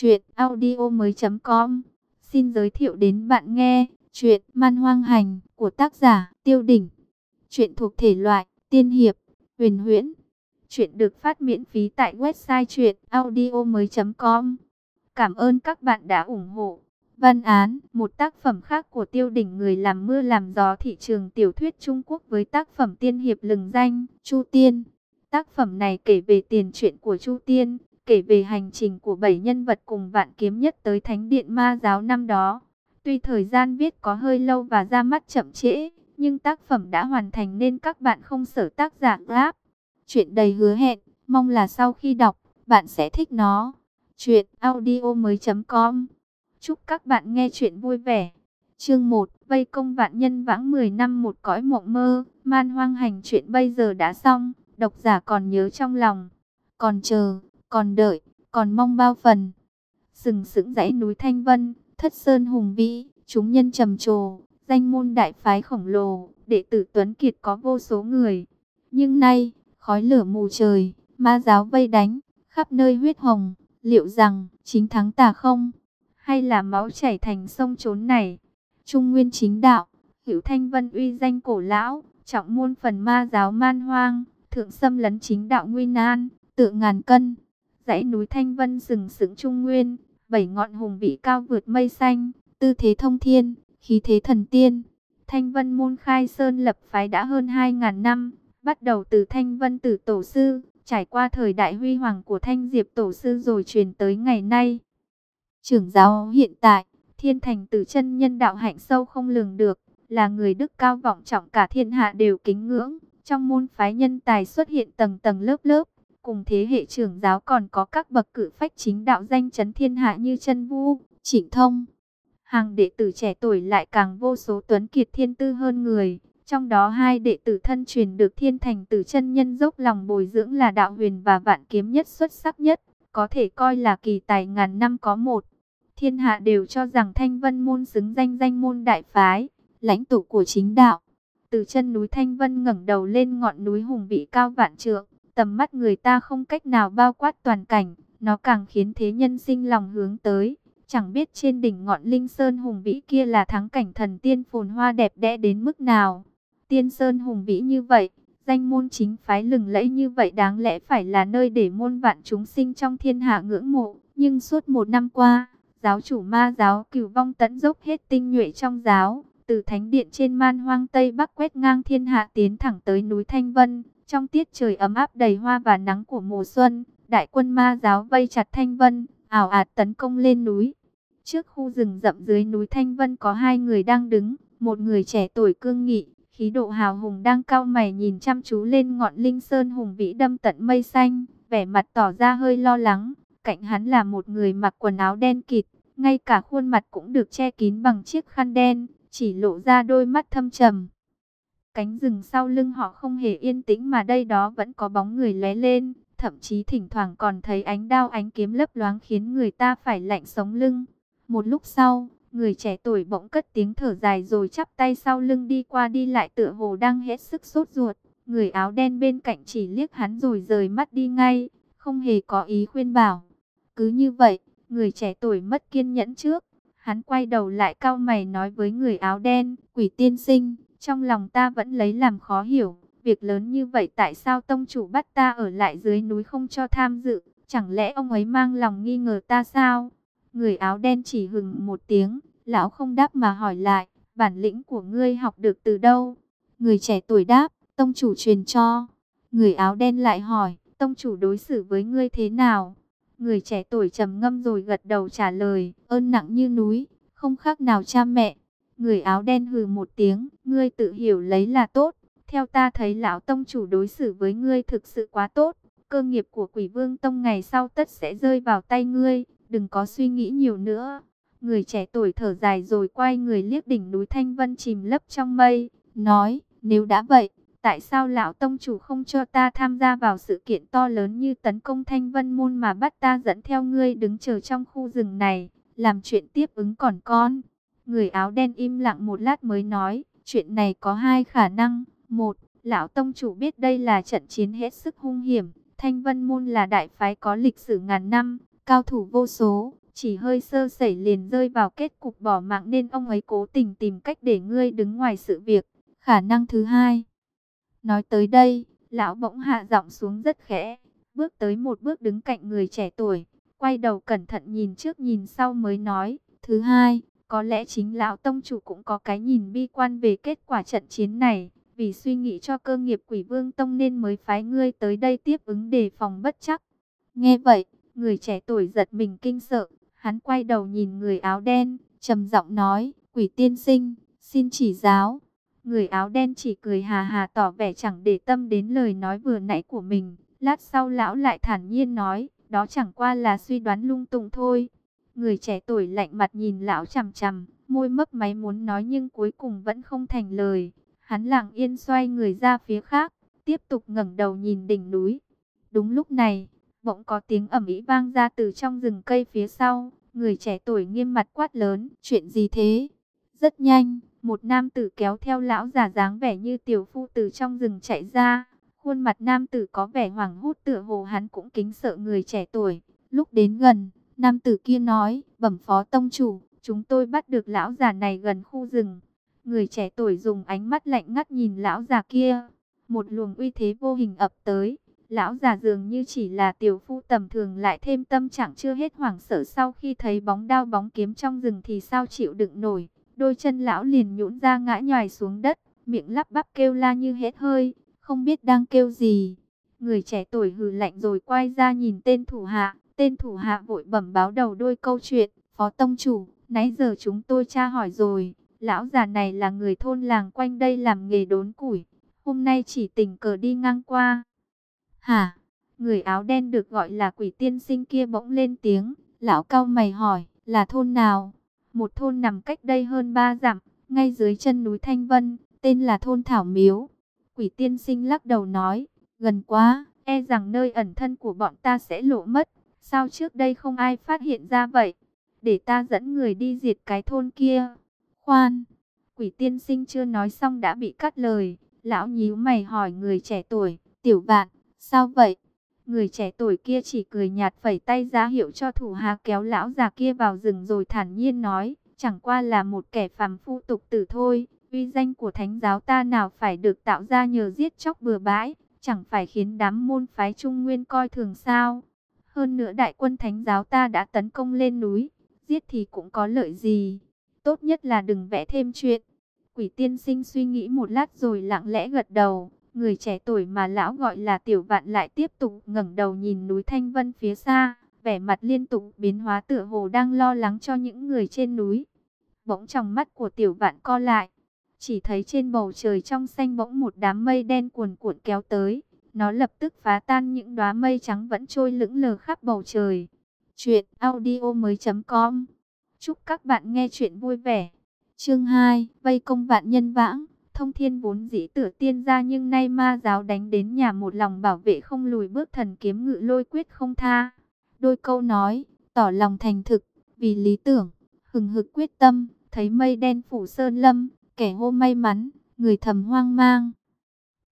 Chuyện audio mới com. Xin giới thiệu đến bạn nghe Chuyện Man Hoang Hành của tác giả Tiêu Đỉnh. Chuyện thuộc thể loại Tiên Hiệp, Huyền Huyễn. Chuyện được phát miễn phí tại website chuyện audio mới com. Cảm ơn các bạn đã ủng hộ. Văn án, một tác phẩm khác của tiêu đỉnh người làm mưa làm gió thị trường tiểu thuyết Trung Quốc với tác phẩm tiên hiệp lừng danh, Chu Tiên. Tác phẩm này kể về tiền truyện của Chu Tiên, kể về hành trình của bảy nhân vật cùng vạn kiếm nhất tới thánh điện ma giáo năm đó. Tuy thời gian viết có hơi lâu và ra mắt chậm trễ, nhưng tác phẩm đã hoàn thành nên các bạn không sở tác giả gáp. Chuyện đầy hứa hẹn, mong là sau khi đọc, bạn sẽ thích nó. Chuyện audio mới.com Chúc các bạn nghe chuyện vui vẻ. Chương 1, vây công vạn nhân vãng 10 năm một cõi mộng mơ, man hoang hành chuyện bây giờ đã xong, độc giả còn nhớ trong lòng, còn chờ, còn đợi, còn mong bao phần. Sừng sững dãy núi Thanh Vân, thất sơn hùng vĩ, chúng nhân trầm trồ, danh môn đại phái khổng lồ, đệ tử Tuấn Kiệt có vô số người. Nhưng nay, khói lửa mù trời, ma giáo vây đánh, khắp nơi huyết hồng, liệu rằng chính thắng tà không? Hay là máu chảy thành sông trốn này? Trung Nguyên chính đạo, Hữu Thanh Vân uy danh cổ lão, trọng môn phần ma giáo man hoang, thượng xâm lấn chính đạo nguy nan tự ngàn cân. Dãy núi Thanh Vân sừng sững Trung Nguyên, bảy ngọn hùng vĩ cao vượt mây xanh, tư thế thông thiên, khí thế thần tiên. Thanh Vân môn khai sơn lập phái đã hơn 2.000 năm, bắt đầu từ Thanh Vân tử tổ sư, trải qua thời đại huy hoàng của Thanh Diệp tổ sư rồi truyền tới ngày nay. Trưởng giáo hiện tại, thiên thành tử chân nhân đạo hạnh sâu không lường được, là người đức cao vọng trọng cả thiên hạ đều kính ngưỡng. Trong môn phái nhân tài xuất hiện tầng tầng lớp lớp, cùng thế hệ trưởng giáo còn có các bậc cử phách chính đạo danh chấn thiên hạ như chân Vu, Trịnh Thông. Hàng đệ tử trẻ tuổi lại càng vô số tuấn kiệt thiên tư hơn người. Trong đó hai đệ tử thân truyền được thiên thành tử chân nhân dốc lòng bồi dưỡng là đạo huyền và vạn kiếm nhất xuất sắc nhất, có thể coi là kỳ tài ngàn năm có một. Thiên hạ đều cho rằng thanh vân môn xứng danh danh môn đại phái, lãnh tụ của chính đạo. Từ chân núi Thanh Vân ngẩng đầu lên ngọn núi hùng vĩ cao vạn trượng, tầm mắt người ta không cách nào bao quát toàn cảnh, nó càng khiến thế nhân sinh lòng hướng tới. Chẳng biết trên đỉnh ngọn linh sơn hùng vĩ kia là thắng cảnh thần tiên phồn hoa đẹp đẽ đến mức nào. Tiên sơn hùng vĩ như vậy, danh môn chính phái lừng lẫy như vậy đáng lẽ phải là nơi để môn vạn chúng sinh trong thiên hạ ngưỡng mộ. Nhưng suốt một năm qua, giáo chủ ma giáo cửu vong tận dốc hết tinh nhuệ trong giáo, từ thánh điện trên man hoang Tây Bắc quét ngang thiên hạ tiến thẳng tới núi Thanh Vân. Trong tiết trời ấm áp đầy hoa và nắng của mùa xuân, đại quân ma giáo vây chặt Thanh Vân, ảo ạt tấn công lên núi. Trước khu rừng rậm dưới núi Thanh Vân có hai người đang đứng, một người trẻ tuổi cương nghị, khí độ hào hùng đang cao mày nhìn chăm chú lên ngọn linh sơn hùng vĩ đâm tận mây xanh, vẻ mặt tỏ ra hơi lo lắng. Cạnh hắn là một người mặc quần áo đen kịt, ngay cả khuôn mặt cũng được che kín bằng chiếc khăn đen, chỉ lộ ra đôi mắt thâm trầm. Cánh rừng sau lưng họ không hề yên tĩnh mà đây đó vẫn có bóng người lóe lên, thậm chí thỉnh thoảng còn thấy ánh đao ánh kiếm lấp loáng khiến người ta phải lạnh sống lưng. Một lúc sau, người trẻ tuổi bỗng cất tiếng thở dài rồi chắp tay sau lưng đi qua đi lại tựa hồ đang hết sức sốt ruột. Người áo đen bên cạnh chỉ liếc hắn rồi rời mắt đi ngay, không hề có ý khuyên bảo. Cứ như vậy, người trẻ tuổi mất kiên nhẫn trước, Hắn quay đầu lại cao mày nói với người áo đen, quỷ tiên sinh, trong lòng ta vẫn lấy làm khó hiểu. Việc lớn như vậy tại sao tông chủ bắt ta ở lại dưới núi không cho tham dự? Chẳng lẽ ông ấy mang lòng nghi ngờ ta sao? Người áo đen chỉ hừng một tiếng, lão không đáp mà hỏi lại, bản lĩnh của ngươi học được từ đâu? Người trẻ tuổi đáp, tông chủ truyền cho. Người áo đen lại hỏi, tông chủ đối xử với ngươi thế nào? Người trẻ tuổi trầm ngâm rồi gật đầu trả lời, ơn nặng như núi, không khác nào cha mẹ. Người áo đen hừ một tiếng, ngươi tự hiểu lấy là tốt. Theo ta thấy lão tông chủ đối xử với ngươi thực sự quá tốt. Cơ nghiệp của quỷ vương tông ngày sau tất sẽ rơi vào tay ngươi, đừng có suy nghĩ nhiều nữa. Người trẻ tuổi thở dài rồi quay người liếc đỉnh núi Thanh Vân chìm lấp trong mây, nói, nếu đã vậy, Tại sao lão tông chủ không cho ta tham gia vào sự kiện to lớn như tấn công thanh vân môn mà bắt ta dẫn theo ngươi đứng chờ trong khu rừng này, làm chuyện tiếp ứng còn con. Người áo đen im lặng một lát mới nói, chuyện này có hai khả năng. Một, lão tông chủ biết đây là trận chiến hết sức hung hiểm. Thanh vân môn là đại phái có lịch sử ngàn năm, cao thủ vô số. Chỉ hơi sơ sẩy liền rơi vào kết cục bỏ mạng nên ông ấy cố tình tìm cách để ngươi đứng ngoài sự việc. Khả năng thứ hai. Nói tới đây, lão bỗng hạ giọng xuống rất khẽ, bước tới một bước đứng cạnh người trẻ tuổi, quay đầu cẩn thận nhìn trước nhìn sau mới nói. Thứ hai, có lẽ chính lão tông chủ cũng có cái nhìn bi quan về kết quả trận chiến này, vì suy nghĩ cho cơ nghiệp quỷ vương tông nên mới phái ngươi tới đây tiếp ứng đề phòng bất chắc. Nghe vậy, người trẻ tuổi giật mình kinh sợ, hắn quay đầu nhìn người áo đen, trầm giọng nói, quỷ tiên sinh, xin chỉ giáo. Người áo đen chỉ cười hà hà tỏ vẻ chẳng để tâm đến lời nói vừa nãy của mình. Lát sau lão lại thản nhiên nói, đó chẳng qua là suy đoán lung tung thôi. Người trẻ tuổi lạnh mặt nhìn lão chằm chằm, môi mấp máy muốn nói nhưng cuối cùng vẫn không thành lời. Hắn lặng yên xoay người ra phía khác, tiếp tục ngẩng đầu nhìn đỉnh núi. Đúng lúc này, bỗng có tiếng ầm ĩ vang ra từ trong rừng cây phía sau. Người trẻ tuổi nghiêm mặt quát lớn, chuyện gì thế? Rất nhanh, một nam tử kéo theo lão già dáng vẻ như tiểu phu từ trong rừng chạy ra. Khuôn mặt nam tử có vẻ hoảng hốt tựa hồ hắn cũng kính sợ người trẻ tuổi. Lúc đến gần, nam tử kia nói, bẩm phó tông chủ, chúng tôi bắt được lão già này gần khu rừng. Người trẻ tuổi dùng ánh mắt lạnh ngắt nhìn lão già kia. Một luồng uy thế vô hình ập tới. Lão già dường như chỉ là tiểu phu tầm thường lại thêm tâm trạng chưa hết hoảng sợ sau khi thấy bóng đao bóng kiếm trong rừng thì sao chịu đựng nổi. Đôi chân lão liền nhũn ra ngã nhòi xuống đất, miệng lắp bắp kêu la như hết hơi, không biết đang kêu gì. Người trẻ tuổi hừ lạnh rồi quay ra nhìn tên thủ hạ, tên thủ hạ vội bẩm báo đầu đôi câu chuyện, phó tông chủ, nãy giờ chúng tôi tra hỏi rồi, lão già này là người thôn làng quanh đây làm nghề đốn củi, hôm nay chỉ tình cờ đi ngang qua. Hả? Người áo đen được gọi là quỷ tiên sinh kia bỗng lên tiếng, lão cao mày hỏi, là thôn nào? Một thôn nằm cách đây hơn ba dặm, ngay dưới chân núi Thanh Vân, tên là thôn Thảo Miếu. Quỷ tiên sinh lắc đầu nói, gần quá, e rằng nơi ẩn thân của bọn ta sẽ lộ mất. Sao trước đây không ai phát hiện ra vậy? Để ta dẫn người đi diệt cái thôn kia. Khoan, quỷ tiên sinh chưa nói xong đã bị cắt lời. Lão nhíu mày hỏi người trẻ tuổi, tiểu vạn, sao vậy? Người trẻ tuổi kia chỉ cười nhạt phẩy tay ra hiệu cho thủ hạ kéo lão già kia vào rừng rồi thản nhiên nói, chẳng qua là một kẻ phàm phu tục tử thôi, uy danh của thánh giáo ta nào phải được tạo ra nhờ giết chóc bừa bãi, chẳng phải khiến đám môn phái trung nguyên coi thường sao. Hơn nữa đại quân thánh giáo ta đã tấn công lên núi, giết thì cũng có lợi gì, tốt nhất là đừng vẽ thêm chuyện. Quỷ tiên sinh suy nghĩ một lát rồi lặng lẽ gật đầu. Người trẻ tuổi mà lão gọi là tiểu vạn lại tiếp tục ngẩng đầu nhìn núi Thanh Vân phía xa, vẻ mặt liên tục biến hóa tựa hồ đang lo lắng cho những người trên núi. Bỗng trong mắt của tiểu vạn co lại, chỉ thấy trên bầu trời trong xanh bỗng một đám mây đen cuồn cuộn kéo tới. Nó lập tức phá tan những đóa mây trắng vẫn trôi lững lờ khắp bầu trời. Chuyện audio mới.com Chúc các bạn nghe chuyện vui vẻ. Chương 2, Vây công vạn nhân vãng. Thông thiên vốn dĩ tử tiên ra nhưng nay ma giáo đánh đến nhà một lòng bảo vệ không lùi bước thần kiếm ngự lôi quyết không tha. Đôi câu nói, tỏ lòng thành thực, vì lý tưởng, hừng hực quyết tâm, thấy mây đen phủ sơn lâm, kẻ hô may mắn, người thầm hoang mang.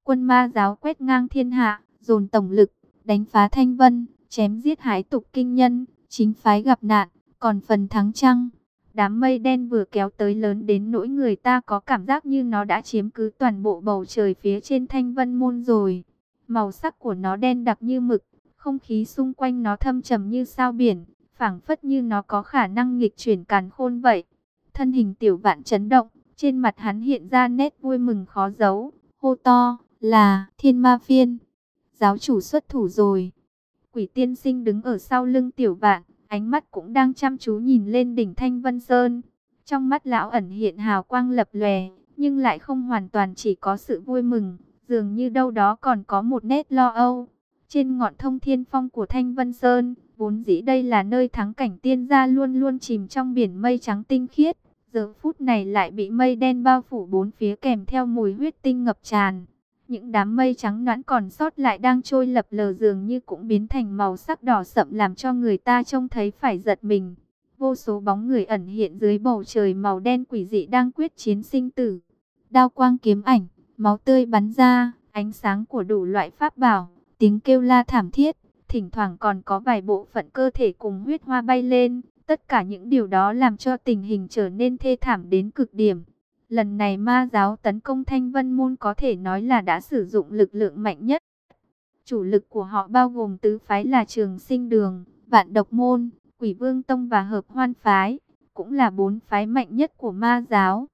Quân ma giáo quét ngang thiên hạ, dồn tổng lực, đánh phá thanh vân, chém giết hải tục kinh nhân, chính phái gặp nạn, còn phần thắng trăng. Đám mây đen vừa kéo tới lớn đến nỗi người ta có cảm giác như nó đã chiếm cứ toàn bộ bầu trời phía trên thanh vân môn rồi. Màu sắc của nó đen đặc như mực, không khí xung quanh nó thâm trầm như sao biển, phảng phất như nó có khả năng nghịch chuyển càn khôn vậy. Thân hình tiểu vạn chấn động, trên mặt hắn hiện ra nét vui mừng khó giấu, hô to, là thiên ma phiên. Giáo chủ xuất thủ rồi. Quỷ tiên sinh đứng ở sau lưng tiểu vạn, ánh mắt cũng đang chăm chú nhìn lên đỉnh Thanh Vân Sơn. Trong mắt lão ẩn hiện hào quang lập lòe, nhưng lại không hoàn toàn chỉ có sự vui mừng, dường như đâu đó còn có một nét lo âu. Trên ngọn thông thiên phong của Thanh Vân Sơn, vốn dĩ đây là nơi thắng cảnh tiên gia luôn luôn chìm trong biển mây trắng tinh khiết. Giờ phút này lại bị mây đen bao phủ bốn phía kèm theo mùi huyết tinh ngập tràn. Những đám mây trắng noãn còn sót lại đang trôi lập lờ dường như cũng biến thành màu sắc đỏ sậm làm cho người ta trông thấy phải giật mình. Vô số bóng người ẩn hiện dưới bầu trời màu đen quỷ dị đang quyết chiến sinh tử. Đao quang kiếm ảnh, máu tươi bắn ra, ánh sáng của đủ loại pháp bảo, tiếng kêu la thảm thiết, thỉnh thoảng còn có vài bộ phận cơ thể cùng huyết hoa bay lên, Tất cả những điều đó làm cho tình hình trở nên thê thảm đến cực điểm. Lần này ma giáo tấn công Thanh Vân Môn có thể nói là đã sử dụng lực lượng mạnh nhất. Chủ lực của họ bao gồm tứ phái là Trường Sinh Đường, Vạn Độc Môn, Quỷ Vương Tông và Hợp Hoan Phái, cũng là bốn phái mạnh nhất của ma giáo.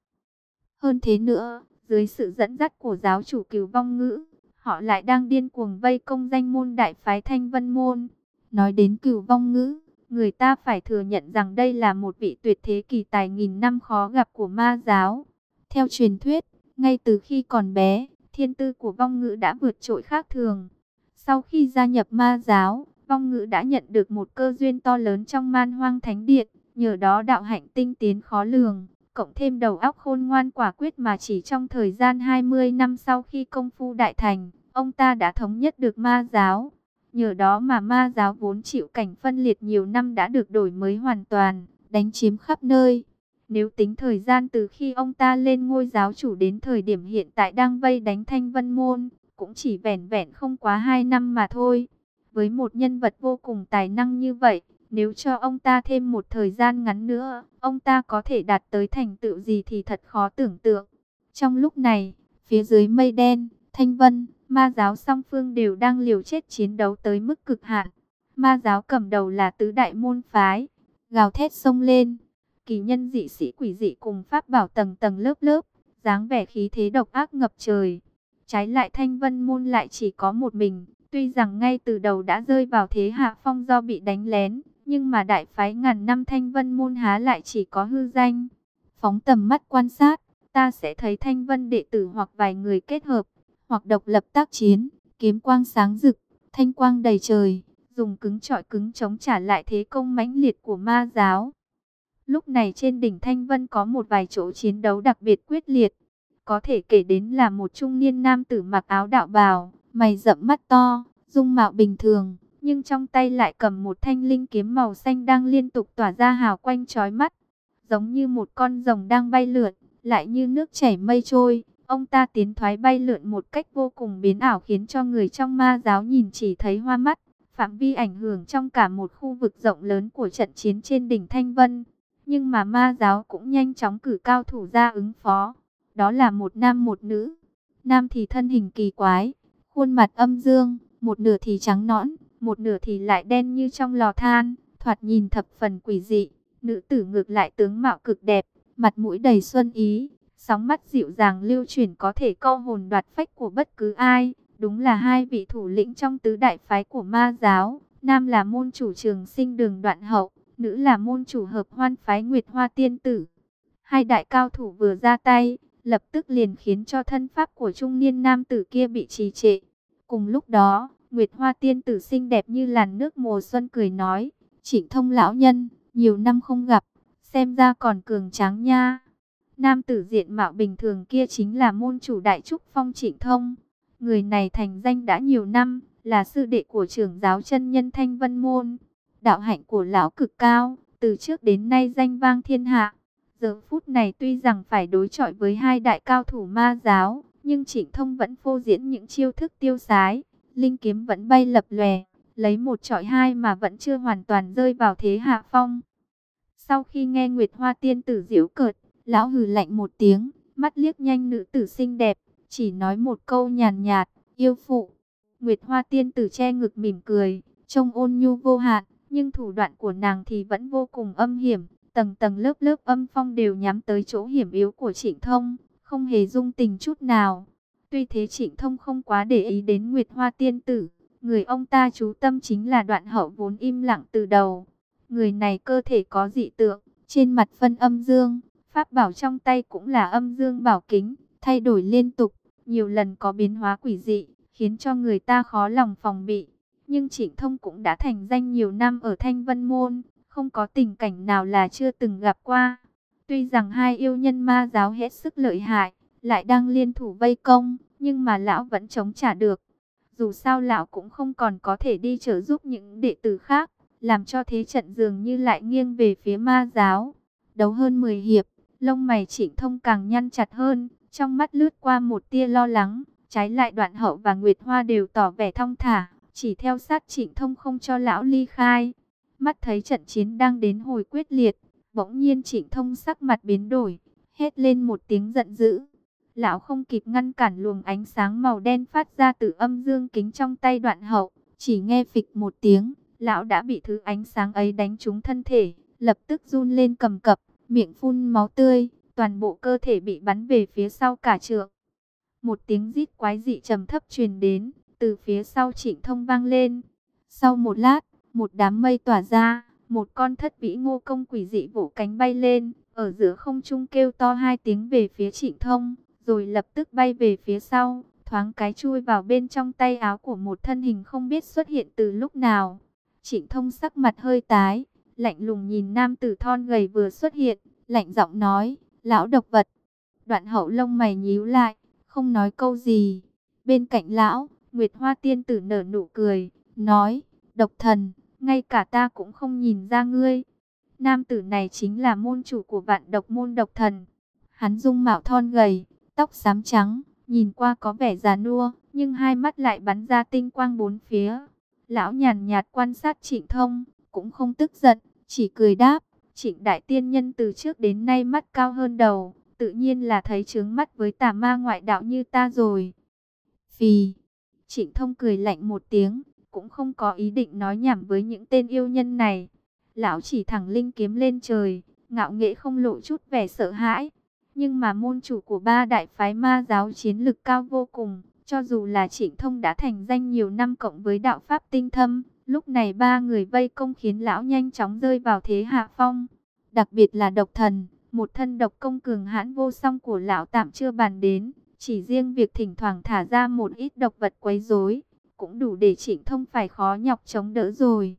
Hơn thế nữa, dưới sự dẫn dắt của giáo chủ cửu vong ngữ, họ lại đang điên cuồng vây công danh môn đại phái Thanh Vân Môn. Nói đến cửu vong ngữ, người ta phải thừa nhận rằng đây là một vị tuyệt thế kỳ tài nghìn năm khó gặp của ma giáo. Theo truyền thuyết, ngay từ khi còn bé, thiên tư của vong ngữ đã vượt trội khác thường. Sau khi gia nhập ma giáo, vong ngữ đã nhận được một cơ duyên to lớn trong man hoang thánh điện, nhờ đó đạo hạnh tinh tiến khó lường, cộng thêm đầu óc khôn ngoan quả quyết mà chỉ trong thời gian 20 năm sau khi công phu đại thành, ông ta đã thống nhất được ma giáo. Nhờ đó mà ma giáo vốn chịu cảnh phân liệt nhiều năm đã được đổi mới hoàn toàn, đánh chiếm khắp nơi. Nếu tính thời gian từ khi ông ta lên ngôi giáo chủ đến thời điểm hiện tại đang vây đánh Thanh Vân Môn, cũng chỉ vẻn vẹn không quá 2 năm mà thôi. Với một nhân vật vô cùng tài năng như vậy, nếu cho ông ta thêm một thời gian ngắn nữa, ông ta có thể đạt tới thành tựu gì thì thật khó tưởng tượng. Trong lúc này, phía dưới mây đen, Thanh Vân, ma giáo song phương đều đang liều chết chiến đấu tới mức cực hạn. Ma giáo cầm đầu là tứ đại môn phái, gào thét sông lên. Kỳ nhân dị sĩ quỷ dị cùng pháp bảo tầng tầng lớp lớp, dáng vẻ khí thế độc ác ngập trời. Trái lại Thanh Vân môn lại chỉ có một mình, tuy rằng ngay từ đầu đã rơi vào thế hạ phong do bị đánh lén, nhưng mà đại phái ngàn năm Thanh Vân môn há lại chỉ có hư danh. Phóng tầm mắt quan sát, ta sẽ thấy Thanh Vân đệ tử hoặc vài người kết hợp, hoặc độc lập tác chiến, kiếm quang sáng rực, thanh quang đầy trời, dùng cứng trọi cứng chống trả lại thế công mãnh liệt của ma giáo. Lúc này trên đỉnh Thanh Vân có một vài chỗ chiến đấu đặc biệt quyết liệt. Có thể kể đến là một trung niên nam tử mặc áo đạo bào, mày rậm mắt to, dung mạo bình thường, nhưng trong tay lại cầm một thanh linh kiếm màu xanh đang liên tục tỏa ra hào quanh chói mắt, giống như một con rồng đang bay lượn, lại như nước chảy mây trôi. Ông ta tiến thoái bay lượn một cách vô cùng biến ảo khiến cho người trong ma giáo nhìn chỉ thấy hoa mắt, phạm vi ảnh hưởng trong cả một khu vực rộng lớn của trận chiến trên đỉnh Thanh Vân. Nhưng mà ma giáo cũng nhanh chóng cử cao thủ ra ứng phó. Đó là một nam một nữ. Nam thì thân hình kỳ quái, khuôn mặt âm dương, một nửa thì trắng nõn, một nửa thì lại đen như trong lò than, thoạt nhìn thập phần quỷ dị. Nữ tử ngược lại tướng mạo cực đẹp, mặt mũi đầy xuân ý, sóng mắt dịu dàng lưu chuyển có thể câu hồn đoạt phách của bất cứ ai. Đúng là hai vị thủ lĩnh trong tứ đại phái của ma giáo, nam là môn chủ trường sinh đường đoạn hậu, nữ là môn chủ hợp hoan phái Nguyệt Hoa Tiên Tử. Hai đại cao thủ vừa ra tay, lập tức liền khiến cho thân pháp của trung niên nam tử kia bị trì trệ. Cùng lúc đó, Nguyệt Hoa Tiên Tử xinh đẹp như làn nước mùa xuân cười nói, Trịnh thông lão nhân, nhiều năm không gặp, xem ra còn cường tráng nha. Nam tử diện mạo bình thường kia chính là môn chủ đại trúc phong trịnh thông. Người này thành danh đã nhiều năm, là sư đệ của trưởng giáo chân nhân Thanh Vân Môn. Đạo hạnh của lão cực cao, từ trước đến nay danh vang thiên hạ. Giờ phút này tuy rằng phải đối chọi với hai đại cao thủ ma giáo, nhưng Trịnh Thông vẫn phô diễn những chiêu thức tiêu sái, linh kiếm vẫn bay lập lòe, lấy một trọi hai mà vẫn chưa hoàn toàn rơi vào thế hạ phong. Sau khi nghe Nguyệt Hoa tiên tử diễu cợt, lão hừ lạnh một tiếng, mắt liếc nhanh nữ tử xinh đẹp, chỉ nói một câu nhàn nhạt, yêu phụ. Nguyệt Hoa tiên tử che ngực mỉm cười, trông ôn nhu vô hạn, nhưng thủ đoạn của nàng thì vẫn vô cùng âm hiểm, tầng tầng lớp lớp âm phong đều nhắm tới chỗ hiểm yếu của Trịnh Thông, không hề dung tình chút nào. Tuy thế Trịnh Thông không quá để ý đến Nguyệt Hoa tiên tử, người ông ta chú tâm chính là đoạn hậu vốn im lặng từ đầu. Người này cơ thể có dị tượng, trên mặt phân âm dương, pháp bảo trong tay cũng là âm dương bảo kính, thay đổi liên tục, nhiều lần có biến hóa quỷ dị, khiến cho người ta khó lòng phòng bị. Nhưng Trịnh Thông cũng đã thành danh nhiều năm ở Thanh Vân Môn, không có tình cảnh nào là chưa từng gặp qua. Tuy rằng hai yêu nhân ma giáo hết sức lợi hại, lại đang liên thủ vây công, nhưng mà lão vẫn chống trả được. Dù sao lão cũng không còn có thể đi trợ giúp những đệ tử khác, làm cho thế trận dường như lại nghiêng về phía ma giáo. Đấu hơn 10 hiệp, lông mày trịnh thông càng nhăn chặt hơn, trong mắt lướt qua một tia lo lắng, trái lại đoạn hậu và Nguyệt Hoa đều tỏ vẻ thong thả, chỉ theo sát trịnh thông không cho lão ly khai. Mắt thấy trận chiến đang đến hồi quyết liệt, bỗng nhiên trịnh thông sắc mặt biến đổi, hét lên một tiếng giận dữ. Lão không kịp ngăn cản luồng ánh sáng màu đen phát ra từ âm dương kính trong tay đoạn hậu, chỉ nghe phịch một tiếng, lão đã bị thứ ánh sáng ấy đánh trúng thân thể, lập tức run lên cầm cập, miệng phun máu tươi, toàn bộ cơ thể bị bắn về phía sau cả trượng. Một tiếng rít quái dị trầm thấp truyền đến, từ phía sau trịnh thông vang lên. Sau một lát, một đám mây tỏa ra, một con thất vĩ ngô công quỷ dị vỗ cánh bay lên, ở giữa không trung kêu to hai tiếng về phía trịnh thông, rồi lập tức bay về phía sau, thoáng cái chui vào bên trong tay áo của một thân hình không biết xuất hiện từ lúc nào. Trịnh thông sắc mặt hơi tái, lạnh lùng nhìn nam tử thon gầy vừa xuất hiện, lạnh giọng nói, lão độc vật. Đoạn hậu lông mày nhíu lại, không nói câu gì. Bên cạnh lão, Nguyệt Hoa Tiên tử nở nụ cười, nói, độc thần, ngay cả ta cũng không nhìn ra ngươi. Nam tử này chính là môn chủ của vạn độc môn độc thần. Hắn dung mạo thon gầy, tóc xám trắng, nhìn qua có vẻ già nua, nhưng hai mắt lại bắn ra tinh quang bốn phía. Lão nhàn nhạt quan sát trịnh thông, cũng không tức giận, chỉ cười đáp. Trịnh đại tiên nhân từ trước đến nay mắt cao hơn đầu, tự nhiên là thấy trướng mắt với tà ma ngoại đạo như ta rồi. Phì, trịnh thông cười lạnh một tiếng, cũng không có ý định nói nhảm với những tên yêu nhân này. Lão chỉ thẳng linh kiếm lên trời, ngạo nghệ không lộ chút vẻ sợ hãi. Nhưng mà môn chủ của ba đại phái ma giáo chiến lực cao vô cùng, cho dù là trịnh thông đã thành danh nhiều năm cộng với đạo pháp tinh thâm, lúc này ba người vây công khiến lão nhanh chóng rơi vào thế hạ phong. Đặc biệt là độc thần, một thân độc công cường hãn vô song của lão tạm chưa bàn đến, chỉ riêng việc thỉnh thoảng thả ra một ít độc vật quấy rối, cũng đủ để trịnh thông phải khó nhọc chống đỡ rồi.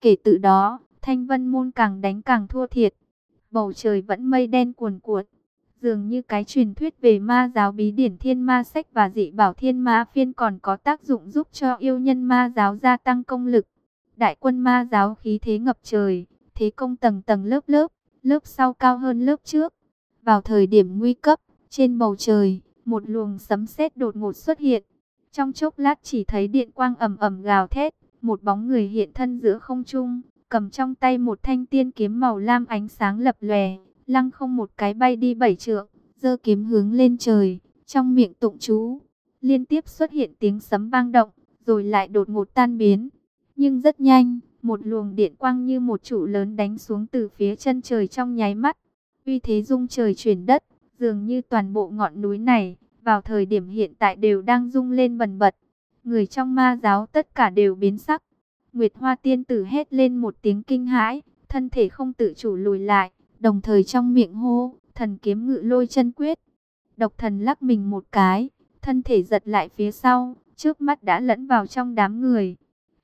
Kể từ đó, thanh vân môn càng đánh càng thua thiệt, bầu trời vẫn mây đen cuồn cuộn. Dường như cái truyền thuyết về ma giáo bí điển thiên ma sách và dị bảo thiên ma phiên còn có tác dụng giúp cho yêu nhân ma giáo gia tăng công lực. Đại quân ma giáo khí thế ngập trời, thế công tầng tầng lớp lớp, lớp sau cao hơn lớp trước. Vào thời điểm nguy cấp, trên bầu trời, một luồng sấm sét đột ngột xuất hiện. Trong chốc lát chỉ thấy điện quang ầm ầm gào thét, một bóng người hiện thân giữa không trung, cầm trong tay một thanh tiên kiếm màu lam ánh sáng lập lòe, lăng không một cái bay đi bảy trượng, giơ kiếm hướng lên trời, trong miệng tụng chú, liên tiếp xuất hiện tiếng sấm vang động, rồi lại đột ngột tan biến. Nhưng rất nhanh, một luồng điện quang như một trụ lớn đánh xuống từ phía chân trời trong nháy mắt, uy thế rung trời chuyển đất, dường như toàn bộ ngọn núi này, vào thời điểm hiện tại đều đang rung lên bần bật. Người trong ma giáo tất cả đều biến sắc. Nguyệt Hoa Tiên Tử hét lên một tiếng kinh hãi, thân thể không tự chủ lùi lại, đồng thời trong miệng hô, thần kiếm ngự lôi chân quyết. Độc thần lắc mình một cái, thân thể giật lại phía sau, trước mắt đã lẫn vào trong đám người.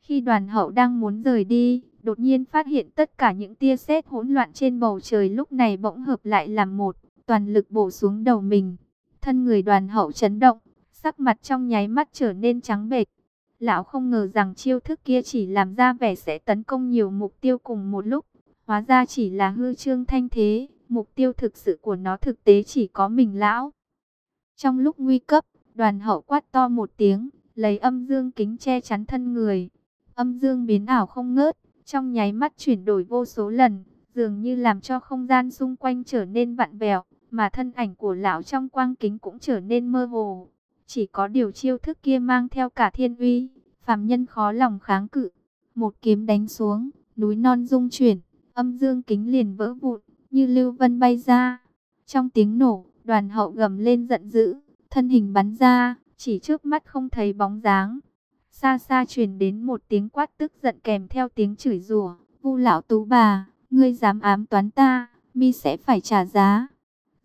Khi đoàn hậu đang muốn rời đi, đột nhiên phát hiện tất cả những tia sét hỗn loạn trên bầu trời lúc này bỗng hợp lại làm một, toàn lực bổ xuống đầu mình. Thân người đoàn hậu chấn động, sắc mặt trong nháy mắt trở nên trắng bệch. Lão không ngờ rằng chiêu thức kia chỉ làm ra vẻ sẽ tấn công nhiều mục tiêu cùng một lúc. Hóa ra chỉ là hư trương thanh thế, mục tiêu thực sự của nó thực tế chỉ có mình lão. Trong lúc nguy cấp, đoàn hậu quát to một tiếng, lấy âm dương kính che chắn thân người. Âm dương biến ảo không ngớt, trong nháy mắt chuyển đổi vô số lần, dường như làm cho không gian xung quanh trở nên vặn vẹo, mà thân ảnh của lão trong quang kính cũng trở nên mơ hồ. Chỉ có điều chiêu thức kia mang theo cả thiên uy, phàm nhân khó lòng kháng cự. Một kiếm đánh xuống, núi non rung chuyển, âm dương kính liền vỡ vụn, như lưu vân bay ra. Trong tiếng nổ, đoàn hậu gầm lên giận dữ, thân hình bắn ra, chỉ trước mắt không thấy bóng dáng. Xa xa truyền đến một tiếng quát tức giận kèm theo tiếng chửi rủa, "Vu lão tú bà, ngươi dám ám toán ta, mi sẽ phải trả giá."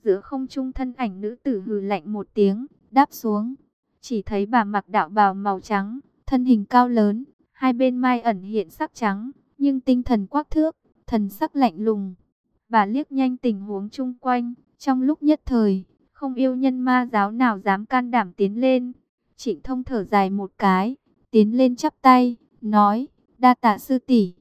Giữa không trung thân ảnh nữ tử hừ lạnh một tiếng, đáp xuống. Chỉ thấy bà mặc đạo bào màu trắng, thân hình cao lớn, hai bên mai ẩn hiện sắc trắng, nhưng tinh thần quắc thước, thần sắc lạnh lùng. Bà liếc nhanh tình huống chung quanh, trong lúc nhất thời, không yêu nhân ma giáo nào dám can đảm tiến lên. Trịnh thông thở dài một cái, tiến lên chắp tay, nói, đa tạ sư tỷ.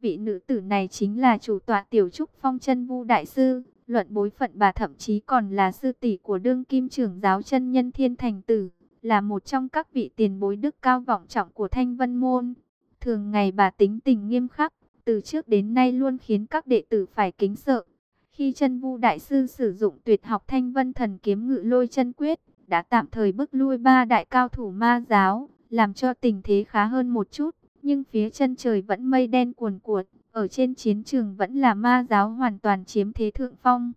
Vị nữ tử này chính là chủ tọa tiểu trúc phong chân vu đại sư, luận bối phận bà thậm chí còn là sư tỷ của đương kim trưởng giáo chân nhân thiên thành tử, là một trong các vị tiền bối đức cao vọng trọng của thanh vân môn. Thường ngày bà tính tình nghiêm khắc, từ trước đến nay luôn khiến các đệ tử phải kính sợ. Khi chân vu đại sư sử dụng tuyệt học thanh vân thần kiếm ngự lôi chân quyết, đã tạm thời bức lui ba đại cao thủ ma giáo, làm cho tình thế khá hơn một chút. Nhưng phía chân trời vẫn mây đen cuồn cuộn, ở trên chiến trường vẫn là ma giáo hoàn toàn chiếm thế thượng phong.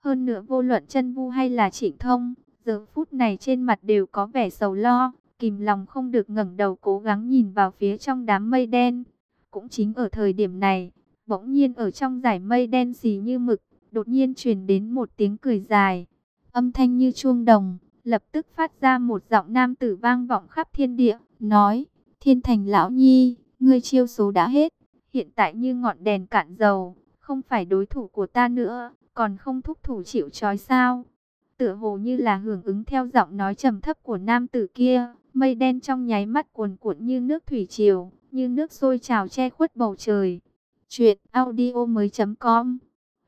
Hơn nữa vô luận chân vu hay là trịnh thông, giờ phút này trên mặt đều có vẻ sầu lo, kìm lòng không được ngẩng đầu cố gắng nhìn vào phía trong đám mây đen. Cũng chính ở thời điểm này, bỗng nhiên ở trong giải mây đen xì như mực, đột nhiên truyền đến một tiếng cười dài, âm thanh như chuông đồng, lập tức phát ra một giọng nam tử vang vọng khắp thiên địa, nói, thiên thành lão nhi, ngươi chiêu số đã hết, hiện tại như ngọn đèn cạn dầu, không phải đối thủ của ta nữa, còn không thúc thủ chịu trói sao. Tựa hồ như là hưởng ứng theo giọng nói trầm thấp của nam tử kia, mây đen trong nháy mắt cuồn cuộn như nước thủy triều, như nước sôi trào che khuất bầu trời. Chuyện audio mới.com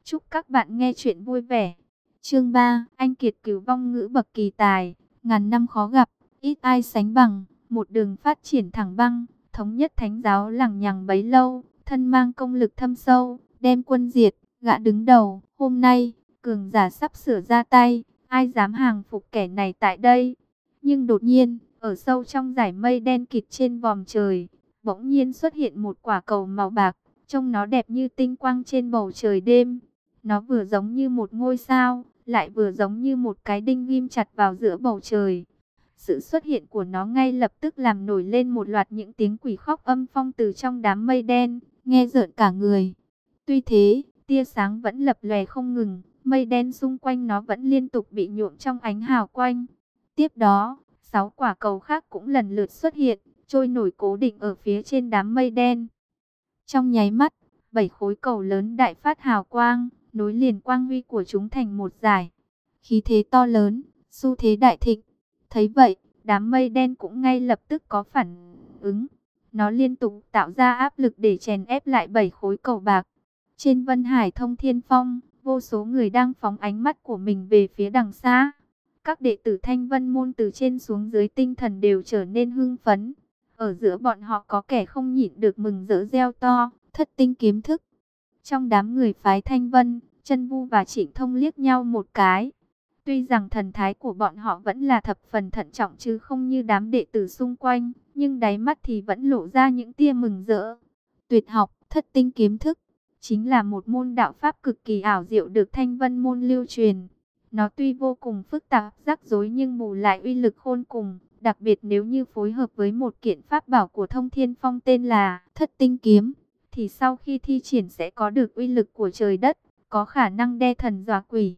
Chúc các bạn nghe chuyện vui vẻ. Chương 3, anh Kiệt cứu vong ngữ bậc kỳ tài, ngàn năm khó gặp, ít ai sánh bằng, một đường phát triển thẳng băng, thống nhất thánh giáo lằng nhằng bấy lâu, thân mang công lực thâm sâu, đem quân diệt, gã đứng đầu, hôm nay, cường giả sắp sửa ra tay, ai dám hàng phục kẻ này tại đây. Nhưng đột nhiên, ở sâu trong dải mây đen kịt trên vòm trời, bỗng nhiên xuất hiện một quả cầu màu bạc, trông nó đẹp như tinh quang trên bầu trời đêm. Nó vừa giống như một ngôi sao, lại vừa giống như một cái đinh ghim chặt vào giữa bầu trời. Sự xuất hiện của nó ngay lập tức làm nổi lên một loạt những tiếng quỷ khóc âm phong từ trong đám mây đen, nghe rợn cả người. Tuy thế, tia sáng vẫn lập lòe không ngừng, mây đen xung quanh nó vẫn liên tục bị nhuộm trong ánh hào quanh. Tiếp đó, sáu quả cầu khác cũng lần lượt xuất hiện, trôi nổi cố định ở phía trên đám mây đen. Trong nháy mắt, bảy khối cầu lớn đại phát hào quang, nối liền quang huy của chúng thành một giải. Khí thế to lớn, xu thế đại thịnh. Thấy vậy, đám mây đen cũng ngay lập tức có phản ứng. Nó liên tục tạo ra áp lực để chèn ép lại bảy khối cầu bạc. Trên Vân Hải thông thiên phong, vô số người đang phóng ánh mắt của mình về phía đằng xa. Các đệ tử thanh vân môn từ trên xuống dưới tinh thần đều trở nên hưng phấn. Ở giữa bọn họ có kẻ không nhịn được mừng rỡ reo to, thất tinh kiếm thức. Trong đám người phái thanh vân, chân vu và trịnh thông liếc nhau một cái. Tuy rằng thần thái của bọn họ vẫn là thập phần thận trọng chứ không như đám đệ tử xung quanh, nhưng đáy mắt thì vẫn lộ ra những tia mừng rỡ. Tuyệt học, thất tinh kiếm thức, chính là một môn đạo pháp cực kỳ ảo diệu được thanh vân môn lưu truyền. Nó tuy vô cùng phức tạp, rắc rối nhưng bù lại uy lực khôn cùng. Đặc biệt nếu như phối hợp với một kiện pháp bảo của thông thiên phong tên là thất tinh kiếm, thì sau khi thi triển sẽ có được uy lực của trời đất, có khả năng đe thần dọa quỷ.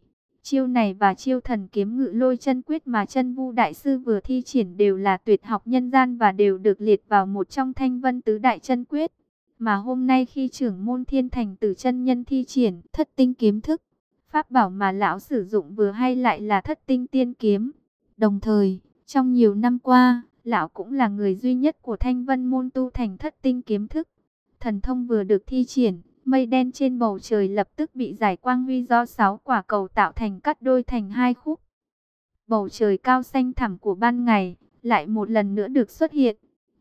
Chiêu này và chiêu thần kiếm ngự lôi chân quyết mà chân vu đại sư vừa thi triển đều là tuyệt học nhân gian và đều được liệt vào một trong thanh vân tứ đại chân quyết. Mà hôm nay khi trưởng môn thiên thành tử chân nhân thi triển thất tinh kiếm thức, pháp bảo mà lão sử dụng vừa hay lại là thất tinh tiên kiếm. Đồng thời, trong nhiều năm qua, lão cũng là người duy nhất của thanh vân môn tu thành thất tinh kiếm thức. Thần thông vừa được thi triển, mây đen trên bầu trời lập tức bị giải quang huy do sáu quả cầu tạo thành cắt đôi thành hai khúc. Bầu trời cao xanh thẳm của ban ngày, lại một lần nữa được xuất hiện.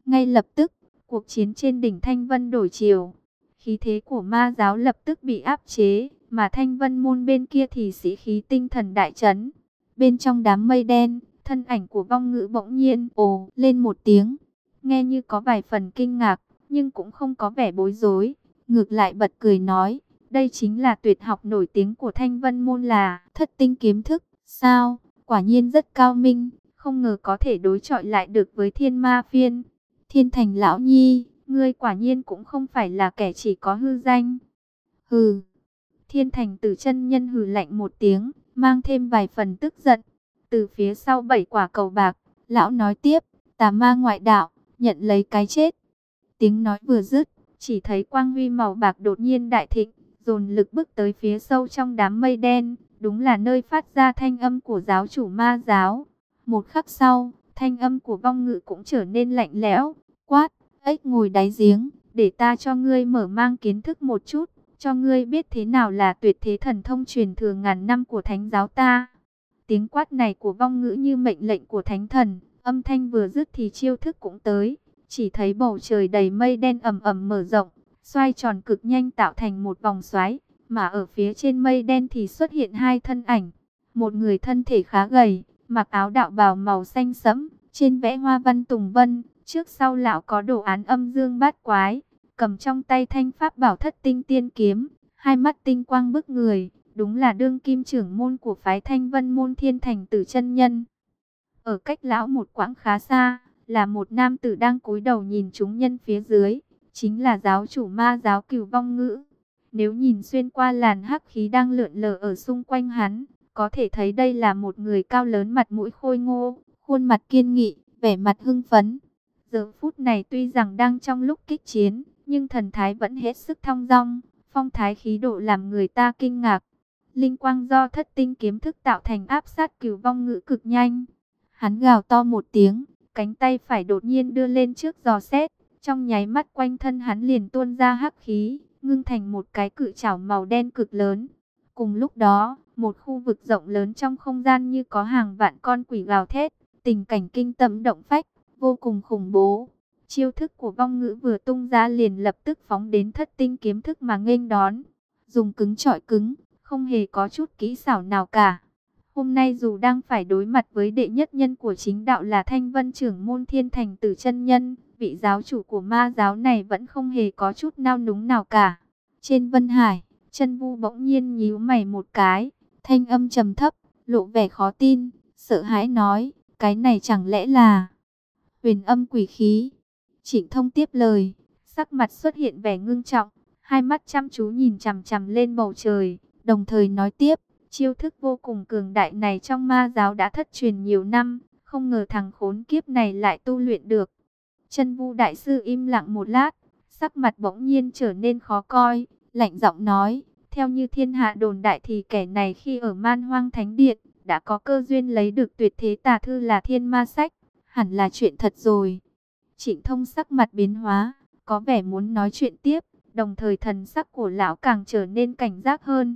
Ngay lập tức, cuộc chiến trên đỉnh Thanh Vân đổi chiều. Khí thế của ma giáo lập tức bị áp chế, mà Thanh Vân môn bên kia thì sĩ khí tinh thần đại chấn. Bên trong đám mây đen, thân ảnh của vong ngữ bỗng nhiên ồ lên một tiếng. Nghe như có vài phần kinh ngạc, nhưng cũng không có vẻ bối rối. Ngược lại bật cười nói, đây chính là tuyệt học nổi tiếng của Thanh Vân Môn là thất tinh kiếm thức. Sao, quả nhiên rất cao minh, không ngờ có thể đối chọi lại được với thiên ma phiên. Thiên thành lão nhi, ngươi quả nhiên cũng không phải là kẻ chỉ có hư danh. Hừ, thiên thành tử chân nhân hừ lạnh một tiếng, mang thêm vài phần tức giận. Từ phía sau bảy quả cầu bạc, lão nói tiếp, tà ma ngoại đạo, nhận lấy cái chết. Tiếng nói vừa dứt, chỉ thấy quang huy màu bạc đột nhiên đại thịnh, dồn lực bước tới phía sâu trong đám mây đen, đúng là nơi phát ra thanh âm của giáo chủ ma giáo. Một khắc sau, thanh âm của vong ngự cũng trở nên lạnh lẽo, quát, ếch ngồi đáy giếng, để ta cho ngươi mở mang kiến thức một chút, cho ngươi biết thế nào là tuyệt thế thần thông truyền thừa ngàn năm của thánh giáo ta. Tiếng quát này của vong ngữ như mệnh lệnh của thánh thần, âm thanh vừa dứt thì chiêu thức cũng tới. Chỉ thấy bầu trời đầy mây đen ẩm ẩm mở rộng, xoay tròn cực nhanh tạo thành một vòng xoáy, mà ở phía trên mây đen thì xuất hiện hai thân ảnh. Một người thân thể khá gầy, mặc áo đạo bào màu xanh sẫm, trên vẽ hoa văn tùng vân, trước sau lão có đồ án âm dương bát quái, cầm trong tay thanh pháp bảo thất tinh tiên kiếm, hai mắt tinh quang bức người, đúng là đương kim trưởng môn của phái thanh vân môn thiên thành tử chân nhân. Ở cách lão một quãng khá xa, là một nam tử đang cúi đầu nhìn chúng nhân phía dưới, chính là giáo chủ ma giáo cửu vong ngữ. Nếu nhìn xuyên qua làn hắc khí đang lượn lờ ở xung quanh hắn, có thể thấy đây là một người cao lớn mặt mũi khôi ngô, khuôn mặt kiên nghị, vẻ mặt hưng phấn. Giờ phút này tuy rằng đang trong lúc kích chiến, nhưng thần thái vẫn hết sức thong dong, phong thái khí độ làm người ta kinh ngạc. Linh quang do thất tinh kiếm thức tạo thành áp sát cửu vong ngữ cực nhanh. Hắn gào to một tiếng, cánh tay phải đột nhiên đưa lên trước giò xét, trong nháy mắt quanh thân hắn liền tuôn ra hắc khí, ngưng thành một cái cự chảo màu đen cực lớn. Cùng lúc đó, một khu vực rộng lớn trong không gian như có hàng vạn con quỷ gào thét, tình cảnh kinh tâm động phách, vô cùng khủng bố. Chiêu thức của vong ngữ vừa tung ra liền lập tức phóng đến thất tinh kiếm thức mà nghênh đón. Dùng cứng trọi cứng, không hề có chút kỹ xảo nào cả. Hôm nay dù đang phải đối mặt với đệ nhất nhân của chính đạo là Thanh Vân trưởng môn thiên thành tử chân nhân, vị giáo chủ của ma giáo này vẫn không hề có chút nao núng nào cả. Trên Vân Hải, chân vu bỗng nhiên nhíu mày một cái, thanh âm trầm thấp, lộ vẻ khó tin, sợ hãi nói, cái này chẳng lẽ là huyền âm quỷ khí. Trịnh thông tiếp lời, sắc mặt xuất hiện vẻ ngưng trọng, hai mắt chăm chú nhìn chằm chằm lên bầu trời, đồng thời nói tiếp, chiêu thức vô cùng cường đại này trong ma giáo đã thất truyền nhiều năm, không ngờ thằng khốn kiếp này lại tu luyện được. Chân vu đại sư im lặng một lát, sắc mặt bỗng nhiên trở nên khó coi, lạnh giọng nói, theo như thiên hạ đồn đại thì kẻ này khi ở man hoang thánh điện, đã có cơ duyên lấy được tuyệt thế tà thư là thiên ma sách, hẳn là chuyện thật rồi. Trịnh thông sắc mặt biến hóa, có vẻ muốn nói chuyện tiếp, đồng thời thần sắc của lão càng trở nên cảnh giác hơn.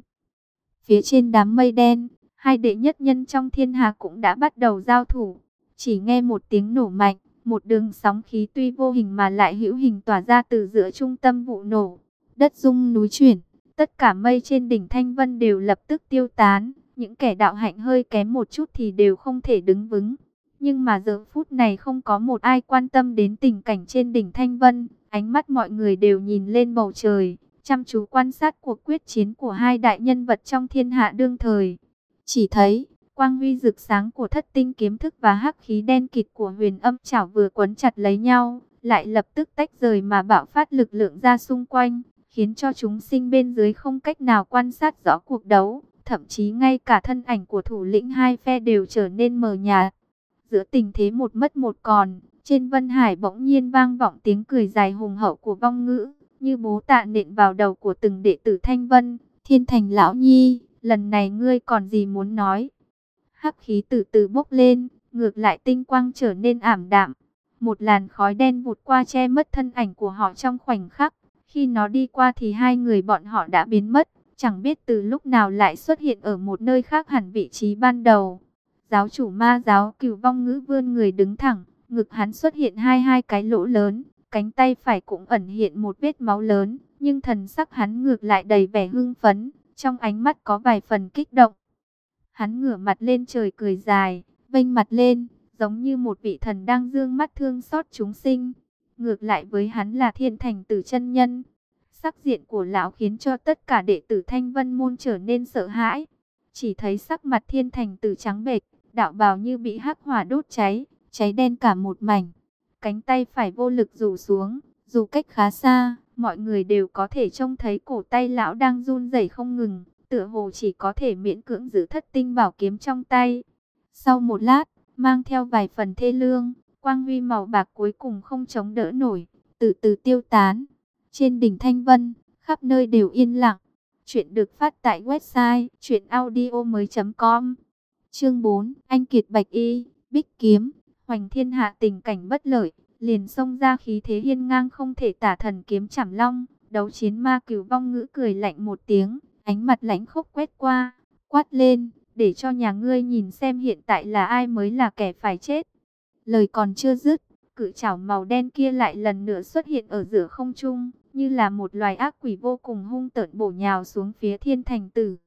Phía trên đám mây đen, hai đệ nhất nhân trong thiên hạ cũng đã bắt đầu giao thủ. Chỉ nghe một tiếng nổ mạnh, một đường sóng khí tuy vô hình mà lại hữu hình tỏa ra từ giữa trung tâm vụ nổ. Đất rung núi chuyển, tất cả mây trên đỉnh Thanh Vân đều lập tức tiêu tán. Những kẻ đạo hạnh hơi kém một chút thì đều không thể đứng vững. Nhưng mà giờ phút này không có một ai quan tâm đến tình cảnh trên đỉnh Thanh Vân. Ánh mắt mọi người đều nhìn lên bầu trời, chăm chú quan sát cuộc quyết chiến của hai đại nhân vật trong thiên hạ đương thời. Chỉ thấy, quang huy rực sáng của thất tinh kiếm thức và hắc khí đen kịt của huyền âm chảo vừa quấn chặt lấy nhau, lại lập tức tách rời mà bạo phát lực lượng ra xung quanh, khiến cho chúng sinh bên dưới không cách nào quan sát rõ cuộc đấu, thậm chí ngay cả thân ảnh của thủ lĩnh hai phe đều trở nên mờ nhạt. Giữa tình thế một mất một còn, trên Vân Hải bỗng nhiên vang vọng tiếng cười dài hùng hậu của vong ngữ, như bố tạ nện vào đầu của từng đệ tử Thanh Vân, Thiên Thành Lão Nhi, lần này ngươi còn gì muốn nói? Hắc khí từ từ bốc lên, ngược lại tinh quang trở nên ảm đạm. Một làn khói đen vụt qua che mất thân ảnh của họ trong khoảnh khắc. Khi nó đi qua thì hai người bọn họ đã biến mất, chẳng biết từ lúc nào lại xuất hiện ở một nơi khác hẳn vị trí ban đầu. Giáo chủ ma giáo cửu vong ngữ vươn người đứng thẳng, ngực hắn xuất hiện hai hai cái lỗ lớn, cánh tay phải cũng ẩn hiện một vết máu lớn, nhưng thần sắc hắn ngược lại đầy vẻ hưng phấn, trong ánh mắt có vài phần kích động. Hắn ngửa mặt lên trời cười dài, vênh mặt lên, giống như một vị thần đang dương mắt thương xót chúng sinh. Ngược lại với hắn là thiên thành tử chân nhân. Sắc diện của lão khiến cho tất cả đệ tử thanh vân môn trở nên sợ hãi. Chỉ thấy sắc mặt thiên thành tử trắng bệch, đạo bào như bị hắc hỏa đốt cháy, cháy đen cả một mảnh. Cánh tay phải vô lực rủ xuống, dù cách khá xa, mọi người đều có thể trông thấy cổ tay lão đang run rẩy không ngừng tựa hồ chỉ có thể miễn cưỡng giữ thất tinh bảo kiếm trong tay. Sau một lát, mang theo vài phần thê lương, quang huy màu bạc cuối cùng không chống đỡ nổi, từ từ tiêu tán. Trên đỉnh Thanh Vân, khắp nơi đều yên lặng. Chuyện được phát tại website chuyenaudio.com Chương 4, Anh Kiệt Bạch Y, Bích Kiếm, Hoành Thiên Hạ tình cảnh bất lợi, liền xông ra khí thế hiên ngang không thể tả thần kiếm chảm long, đấu chiến ma cửu vong ngữ cười lạnh một tiếng, Ánh mặt lãnh khốc quét qua, quát lên, để cho nhà ngươi nhìn xem hiện tại là ai mới là kẻ phải chết. Lời còn chưa dứt, cự chảo màu đen kia lại lần nữa xuất hiện ở giữa không trung, như là một loài ác quỷ vô cùng hung tợn bổ nhào xuống phía thiên thành tử.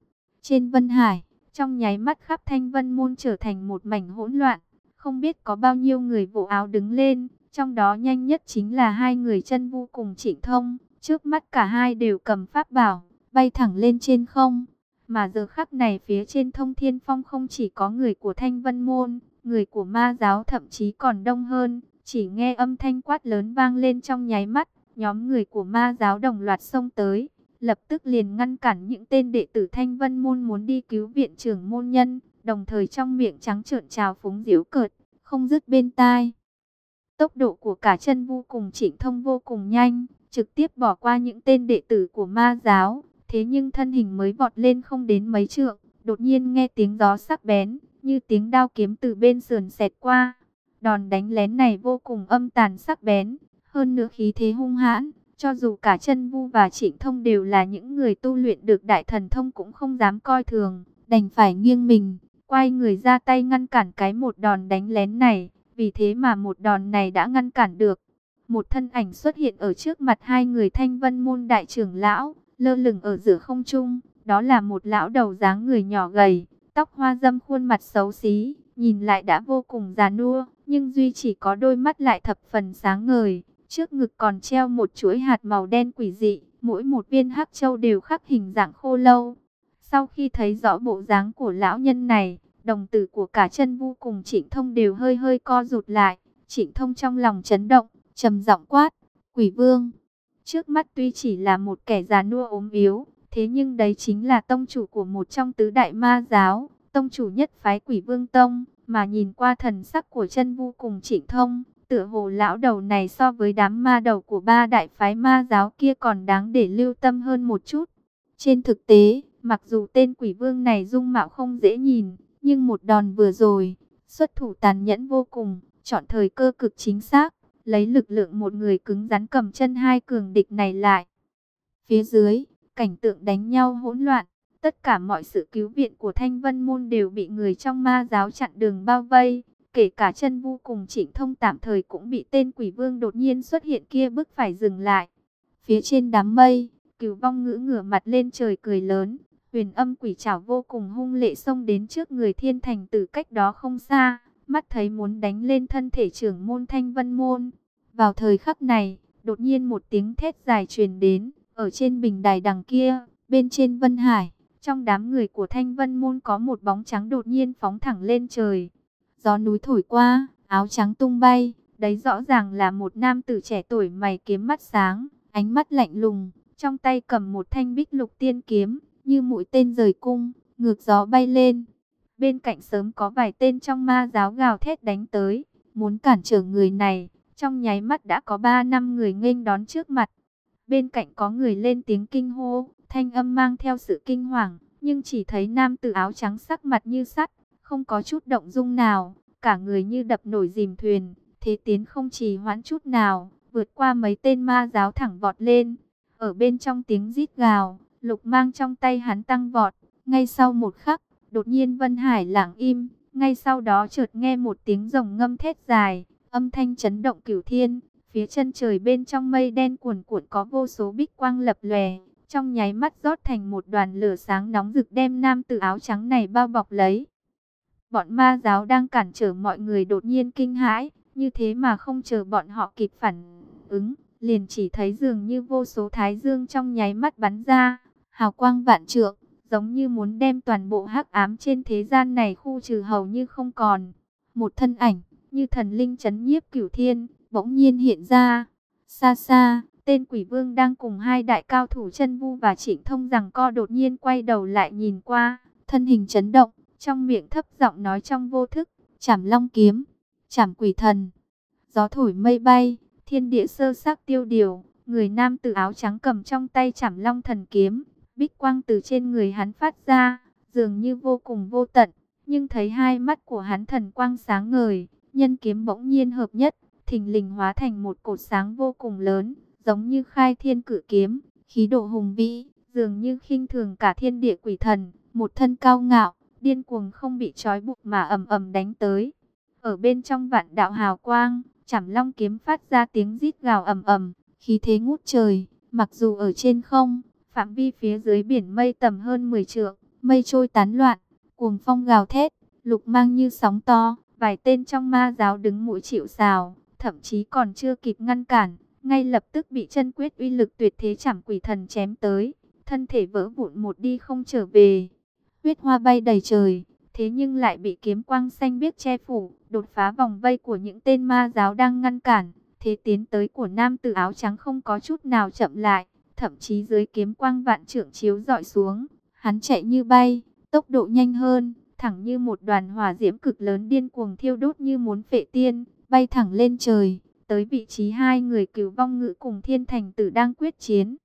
Trên Vân Hải, trong nháy mắt khắp thanh vân môn trở thành một mảnh hỗn loạn, không biết có bao nhiêu người vụ áo đứng lên, trong đó nhanh nhất chính là hai người chân vô cùng trịnh thông, trước mắt cả hai đều cầm pháp bảo, bay thẳng lên trên không. Mà giờ khắc này phía trên thông thiên phong không chỉ có người của thanh vân môn, người của ma giáo thậm chí còn đông hơn, chỉ nghe âm thanh quát lớn vang lên trong nháy mắt, nhóm người của ma giáo đồng loạt xông tới, lập tức liền ngăn cản những tên đệ tử thanh vân môn muốn đi cứu viện trưởng môn nhân, đồng thời trong miệng trắng trợn trào phúng diễu cợt, không dứt bên tai. Tốc độ của cả chân vô cùng chỉnh thông vô cùng nhanh, trực tiếp bỏ qua những tên đệ tử của ma giáo, thế nhưng thân hình mới vọt lên không đến mấy trượng, đột nhiên nghe tiếng gió sắc bén, như tiếng đao kiếm từ bên sườn xẹt qua. Đòn đánh lén này vô cùng âm tàn sắc bén, hơn nữa khí thế hung hãn, cho dù cả chân vu và trịnh thông đều là những người tu luyện được đại thần thông cũng không dám coi thường, đành phải nghiêng mình, quay người ra tay ngăn cản cái một đòn đánh lén này, vì thế mà một đòn này đã ngăn cản được. Một thân ảnh xuất hiện ở trước mặt hai người thanh vân môn đại trưởng lão, lơ lửng ở giữa không trung, đó là một lão đầu dáng người nhỏ gầy, tóc hoa dâm khuôn mặt xấu xí, nhìn lại đã vô cùng già nua, nhưng duy chỉ có đôi mắt lại thập phần sáng ngời, trước ngực còn treo một chuỗi hạt màu đen quỷ dị, mỗi một viên hắc châu đều khắc hình dạng khô lâu. Sau khi thấy rõ bộ dáng của lão nhân này, đồng tử của cả chân vu cùng trịnh thông đều hơi hơi co rụt lại, trịnh thông trong lòng chấn động, trầm giọng quát, quỷ vương. Trước mắt tuy chỉ là một kẻ già nua ốm yếu, thế nhưng đấy chính là tông chủ của một trong tứ đại ma giáo, tông chủ nhất phái quỷ vương tông, mà nhìn qua thần sắc của chân vu cùng trịnh thông, tựa hồ lão đầu này so với đám ma đầu của ba đại phái ma giáo kia còn đáng để lưu tâm hơn một chút. Trên thực tế, mặc dù tên quỷ vương này dung mạo không dễ nhìn, nhưng một đòn vừa rồi, xuất thủ tàn nhẫn vô cùng, chọn thời cơ cực chính xác, lấy lực lượng một người cứng rắn cầm chân hai cường địch này lại. Phía dưới, cảnh tượng đánh nhau hỗn loạn, tất cả mọi sự cứu viện của Thanh Vân Môn đều bị người trong ma giáo chặn đường bao vây, kể cả chân vu cùng chỉnh thông tạm thời cũng bị tên quỷ vương đột nhiên xuất hiện kia bức phải dừng lại. Phía trên đám mây, cửu vong ngữ ngửa mặt lên trời cười lớn, huyền âm quỷ trảo vô cùng hung lệ xông đến trước người thiên thành tử cách đó không xa mắt thấy muốn đánh lên thân thể trưởng môn thanh vân môn. Vào thời khắc này, đột nhiên một tiếng thét dài truyền đến, ở trên bình đài đằng kia, bên trên vân hải, trong đám người của thanh vân môn có một bóng trắng đột nhiên phóng thẳng lên trời. Gió núi thổi qua, áo trắng tung bay, đấy rõ ràng là một nam tử trẻ tuổi mày kiếm mắt sáng, ánh mắt lạnh lùng, trong tay cầm một thanh bích lục tiên kiếm, như mũi tên rời cung, ngược gió bay lên. Bên cạnh sớm có vài tên trong ma giáo gào thét đánh tới, muốn cản trở người này. Trong nháy mắt đã có ba năm người nghênh đón trước mặt. Bên cạnh có người lên tiếng kinh hô, thanh âm mang theo sự kinh hoàng, nhưng chỉ thấy nam tử áo trắng sắc mặt như sắt, không có chút động dung nào, cả người như đập nổi dìm thuyền, thế tiến không trì hoãn chút nào, vượt qua mấy tên ma giáo thẳng vọt lên. Ở bên trong tiếng rít gào, lục mang trong tay hắn tăng vọt, ngay sau một khắc, Đột nhiên Vân Hải lặng im, ngay sau đó chợt nghe một tiếng rồng ngâm thét dài, âm thanh chấn động cửu thiên, phía chân trời bên trong mây đen cuồn cuộn có vô số bích quang lập lòe, trong nháy mắt rót thành một đoàn lửa sáng nóng rực đem nam tử áo trắng này bao bọc lấy. Bọn ma giáo đang cản trở mọi người đột nhiên kinh hãi, như thế mà không chờ bọn họ kịp phản ứng, liền chỉ thấy dường như vô số thái dương trong nháy mắt bắn ra, hào quang vạn trượng, giống như muốn đem toàn bộ hắc ám trên thế gian này khu trừ hầu như không còn. Một thân ảnh, như thần linh chấn nhiếp cửu thiên, bỗng nhiên hiện ra. Xa xa, tên quỷ vương đang cùng hai đại cao thủ chân vu và trịnh thông rằng co đột nhiên quay đầu lại nhìn qua, thân hình chấn động, trong miệng thấp giọng nói trong vô thức, chảm long kiếm, chảm quỷ thần. Gió thổi mây bay, thiên địa sơ sắc tiêu điều, người nam tử áo trắng cầm trong tay chảm long thần kiếm, Bích quang từ trên người hắn phát ra, dường như vô cùng vô tận, nhưng thấy hai mắt của hắn thần quang sáng ngời, nhân kiếm bỗng nhiên hợp nhất, thình lình hóa thành một cột sáng vô cùng lớn, giống như khai thiên cử kiếm, khí độ hùng vĩ, dường như khinh thường cả thiên địa quỷ thần, một thân cao ngạo, điên cuồng không bị trói buộc mà ầm ầm đánh tới. Ở bên trong vạn đạo hào quang, Chảm Long kiếm phát ra tiếng rít gào ầm ầm, khí thế ngút trời, Mặc dù ở trên không, phạm vi phía dưới biển mây tầm hơn 10 trượng, mây trôi tán loạn, cuồng phong gào thét, lục mang như sóng to, vài tên trong ma giáo đứng mũi chịu sào, thậm chí còn chưa kịp ngăn cản, ngay lập tức bị chân quyết uy lực tuyệt thế chẳng quỷ thần chém tới, thân thể vỡ vụn một đi không trở về. Huyết hoa bay đầy trời, thế nhưng lại bị kiếm quang xanh biếc che phủ, đột phá vòng vây của những tên ma giáo đang ngăn cản. Thế tiến tới của nam tử áo trắng không có chút nào chậm lại, thậm chí dưới kiếm quang vạn trượng chiếu dọi xuống, hắn chạy như bay, tốc độ nhanh hơn, thẳng như một đoàn hỏa diễm cực lớn điên cuồng thiêu đốt như muốn phệ tiên, bay thẳng lên trời, tới vị trí hai người cứu vong ngữ cùng thiên thành tử đang quyết chiến.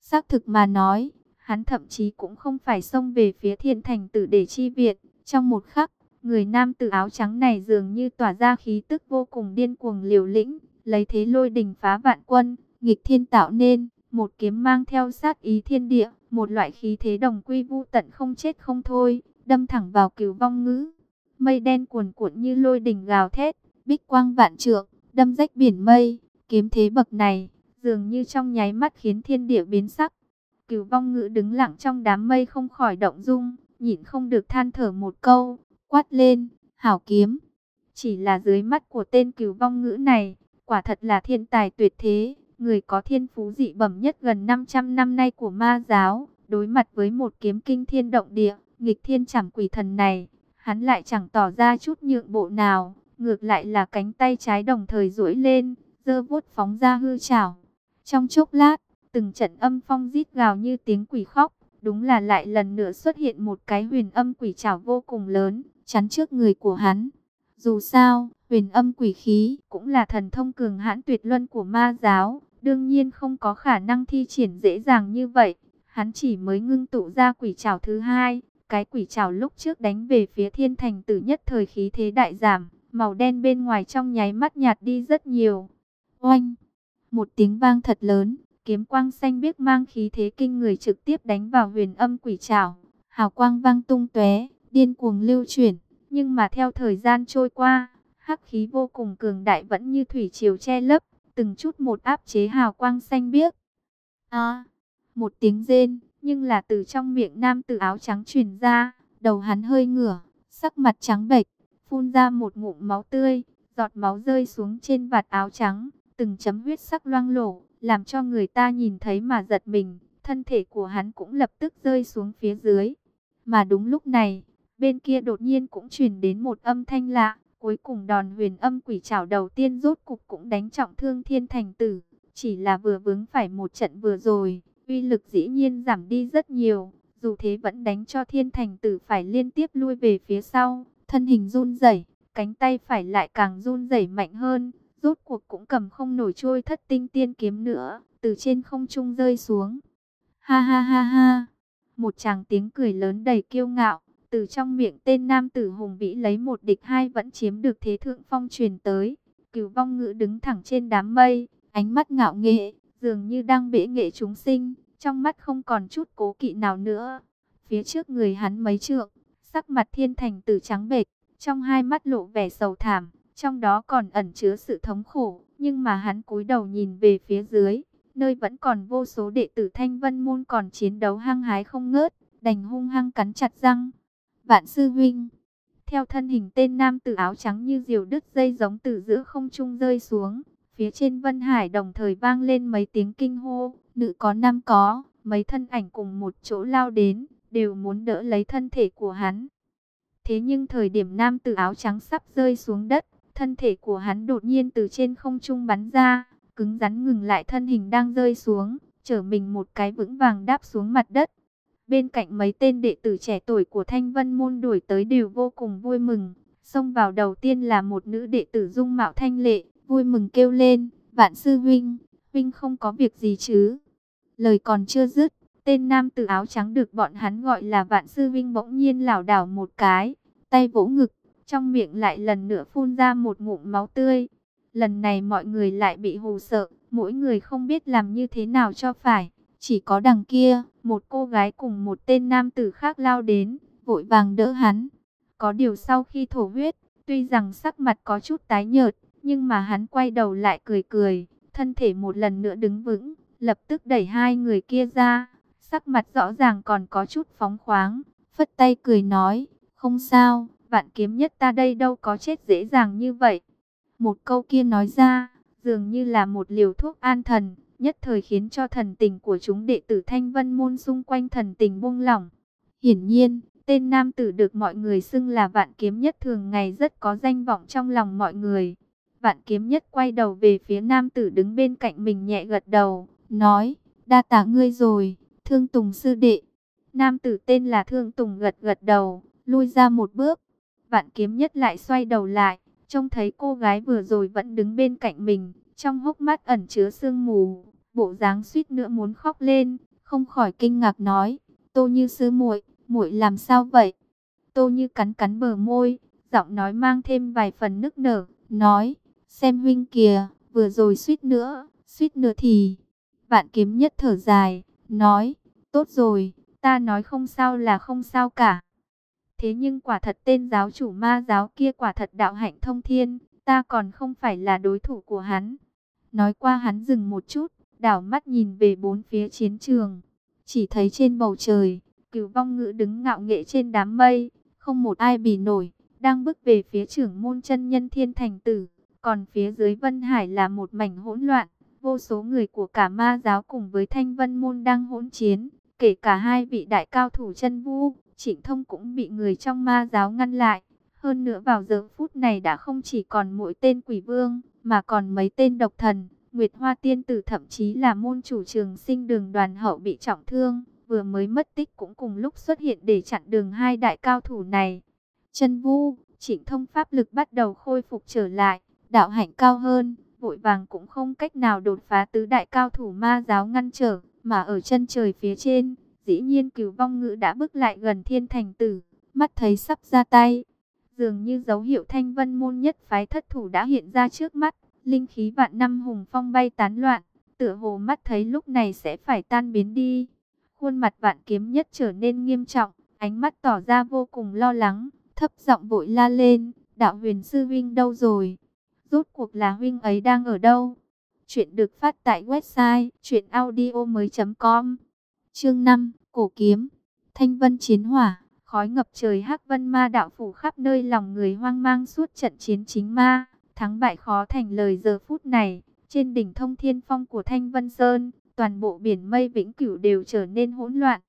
Xác thực mà nói, hắn thậm chí cũng không phải xông về phía thiên thành tử để chi viện. Trong một khắc, người nam tử áo trắng này dường như tỏa ra khí tức vô cùng điên cuồng liều lĩnh, lấy thế lôi đình phá vạn quân, nghịch thiên tạo nên, một kiếm mang theo sát ý thiên địa, một loại khí thế đồng quy vu tận không chết không thôi, đâm thẳng vào cửu vong ngữ. Mây đen cuồn cuộn như lôi đình gào thét, bích quang vạn trượng, đâm rách biển mây, kiếm thế bậc này, dường như trong nháy mắt khiến thiên địa biến sắc. Cửu vong ngữ đứng lặng trong đám mây không khỏi động dung, nhịn không được than thở một câu, quát lên, hảo kiếm. Chỉ là dưới mắt của tên cửu vong ngữ này, quả thật là thiên tài tuyệt thế, người có thiên phú dị bẩm nhất gần 500 năm nay của ma giáo, đối mặt với một kiếm kinh thiên động địa, nghịch thiên chẳng quỷ thần này, hắn lại chẳng tỏ ra chút nhượng bộ nào, ngược lại là cánh tay trái đồng thời duỗi lên, giơ vuốt phóng ra hư chảo. Trong chốc lát, từng trận âm phong rít gào như tiếng quỷ khóc, đúng là lại lần nữa xuất hiện một cái huyền âm quỷ chảo vô cùng lớn, chắn trước người của hắn. Dù sao, huyền âm quỷ khí cũng là thần thông cường hãn tuyệt luân của ma giáo, đương nhiên không có khả năng thi triển dễ dàng như vậy. Hắn chỉ mới ngưng tụ ra quỷ trảo thứ hai, cái quỷ trảo lúc trước đánh về phía thiên thành tử nhất thời khí thế đại giảm, màu đen bên ngoài trong nháy mắt nhạt đi rất nhiều. Oanh! Một tiếng vang thật lớn, kiếm quang xanh biếc mang khí thế kinh người trực tiếp đánh vào huyền âm quỷ trảo. Hào quang vang tung tóe, điên cuồng lưu chuyển, nhưng mà theo thời gian trôi qua, hắc khí vô cùng cường đại vẫn như thủy triều che lấp, từng chút một áp chế hào quang xanh biếc. À, một tiếng rên, nhưng là từ trong miệng nam tử áo trắng truyền ra, đầu hắn hơi ngửa, sắc mặt trắng bệch, phun ra một ngụm máu tươi, giọt máu rơi xuống trên vạt áo trắng, từng chấm huyết sắc loang lổ, làm cho người ta nhìn thấy mà giật mình, thân thể của hắn cũng lập tức rơi xuống phía dưới. Mà đúng lúc này, bên kia đột nhiên cũng truyền đến một âm thanh lạ, cuối cùng đòn huyền âm quỷ trảo đầu tiên rốt cục cũng đánh trọng thương thiên thành tử, chỉ là vừa vướng phải một trận vừa rồi, uy lực dĩ nhiên giảm đi rất nhiều, dù thế vẫn đánh cho thiên thành tử phải liên tiếp lui về phía sau, thân hình run rẩy, cánh tay phải lại càng run rẩy mạnh hơn, rốt cuộc cũng cầm không nổi trôi thất tinh tiên kiếm nữa, từ trên không trung rơi xuống. Ha ha ha ha, một chàng tiếng cười lớn đầy kiêu ngạo, từ trong miệng tên nam tử hùng vĩ lấy một địch hai vẫn chiếm được thế thượng phong truyền tới. Cửu vong ngữ đứng thẳng trên đám mây, ánh mắt ngạo nghệ, dường như đang bể nghệ chúng sinh, trong mắt không còn chút cố kỵ nào nữa. Phía trước người hắn mấy trượng, sắc mặt thiên thành tử trắng bệch, trong hai mắt lộ vẻ sầu thảm, trong đó còn ẩn chứa sự thống khổ, nhưng mà hắn cúi đầu nhìn về phía dưới, nơi vẫn còn vô số đệ tử Thanh Vân Môn còn chiến đấu hăng hái không ngớt, đành hung hăng cắn chặt răng. Vạn sư huynh, theo thân hình tên nam tử áo trắng như diều đứt dây giống từ giữa không trung rơi xuống, phía trên Vân Hải đồng thời vang lên mấy tiếng kinh hô, nữ có nam có, mấy thân ảnh cùng một chỗ lao đến, đều muốn đỡ lấy thân thể của hắn. Thế nhưng thời điểm nam tử áo trắng sắp rơi xuống đất, thân thể của hắn đột nhiên từ trên không trung bắn ra, cứng rắn ngừng lại thân hình đang rơi xuống, trở mình một cái vững vàng đáp xuống mặt đất. Bên cạnh mấy tên đệ tử trẻ tuổi của Thanh Vân Môn đuổi tới đều vô cùng vui mừng. Xông vào đầu tiên là một nữ đệ tử dung mạo thanh lệ, vui mừng kêu lên, vạn sư huynh, huynh không có việc gì chứ. Lời còn chưa dứt, tên nam tử áo trắng được bọn hắn gọi là vạn sư huynh bỗng nhiên lảo đảo một cái, tay vỗ ngực, trong miệng lại lần nữa phun ra một ngụm máu tươi. Lần này mọi người lại bị hù sợ, mỗi người không biết làm như thế nào cho phải. Chỉ có đằng kia, một cô gái cùng một tên nam tử khác lao đến, vội vàng đỡ hắn. Có điều sau khi thổ huyết, tuy rằng sắc mặt có chút tái nhợt, nhưng mà hắn quay đầu lại cười cười, thân thể một lần nữa đứng vững, lập tức đẩy hai người kia ra, sắc mặt rõ ràng còn có chút phóng khoáng, phất tay cười nói, không sao, vạn kiếm nhất ta đây đâu có chết dễ dàng như vậy. Một câu kia nói ra, dường như là một liều thuốc an thần, nhất thời khiến cho thần tình của chúng đệ tử Thanh Vân Môn xung quanh thần tình buông lỏng. Hiển nhiên, tên nam tử được mọi người xưng là vạn kiếm nhất thường ngày rất có danh vọng trong lòng mọi người. Vạn kiếm nhất quay đầu về phía nam tử đứng bên cạnh mình nhẹ gật đầu, nói, đa tạ ngươi rồi, thương tùng sư đệ. Nam tử tên là thương tùng gật gật đầu, lui ra một bước. Vạn kiếm nhất lại xoay đầu lại, trông thấy cô gái vừa rồi vẫn đứng bên cạnh mình, trong hốc mắt ẩn chứa sương mù, bộ dáng suýt nữa muốn khóc lên, không khỏi kinh ngạc nói, Tô Như sư muội, muội làm sao vậy? Tô Như cắn cắn bờ môi, giọng nói mang thêm vài phần nức nở, nói, xem huynh kìa, vừa rồi suýt nữa, suýt nữa thì... Vạn kiếm nhất thở dài, nói, tốt rồi, ta nói không sao là không sao cả. Thế nhưng quả thật tên giáo chủ ma giáo kia quả thật đạo hạnh thông thiên, ta còn không phải là đối thủ của hắn. Nói qua hắn dừng một chút, đảo mắt nhìn về bốn phía chiến trường. Chỉ thấy trên bầu trời, cửu vong ngữ đứng ngạo nghệ trên đám mây, không một ai bì nổi, đang bước về phía trưởng môn chân nhân thiên thành tử. Còn phía dưới Vân Hải là một mảnh hỗn loạn, vô số người của cả ma giáo cùng với thanh vân môn đang hỗn chiến, kể cả hai vị đại cao thủ chân vu, trịnh thông cũng bị người trong ma giáo ngăn lại. Hơn nữa vào giờ phút này đã không chỉ còn mỗi tên quỷ vương, mà còn mấy tên độc thần, Nguyệt Hoa Tiên Tử thậm chí là môn chủ trường sinh đường đoàn hậu bị trọng thương, vừa mới mất tích cũng cùng lúc xuất hiện để chặn đường hai đại cao thủ này. Chân vu, trịnh thông pháp lực bắt đầu khôi phục trở lại, đạo hạnh cao hơn, vội vàng cũng không cách nào đột phá tứ đại cao thủ ma giáo ngăn trở, mà ở chân trời phía trên, dĩ nhiên cửu vong ngữ đã bước lại gần thiên thành tử, mắt thấy sắp ra tay. Dường như dấu hiệu thanh vân môn nhất phái thất thủ đã hiện ra trước mắt, linh khí vạn năm hùng phong bay tán loạn, tựa hồ mắt thấy lúc này sẽ phải tan biến đi. Khuôn mặt vạn kiếm nhất trở nên nghiêm trọng, ánh mắt tỏ ra vô cùng lo lắng, thấp giọng vội la lên, đạo huyền sư huynh đâu rồi? Rốt cuộc là huynh ấy đang ở đâu? Chuyện được phát tại website chuyenaudio.com Chương 5, Cổ Kiếm Thanh vân chiến hỏa, khói ngập trời hắc vân ma đạo phủ khắp nơi lòng người hoang mang suốt trận chiến chính ma. Thắng bại khó thành lời giờ phút này, trên đỉnh thông thiên phong của Thanh Vân Sơn, toàn bộ biển mây vĩnh cửu đều trở nên hỗn loạn.